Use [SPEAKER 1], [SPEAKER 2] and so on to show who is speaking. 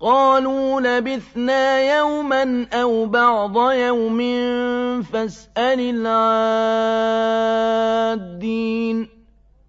[SPEAKER 1] قَالُوا لَبِثْنَا يَوْمًا أَوْ بَعْضَ يَوْمٍ فَاسْأَلِ الْعَادِّينَ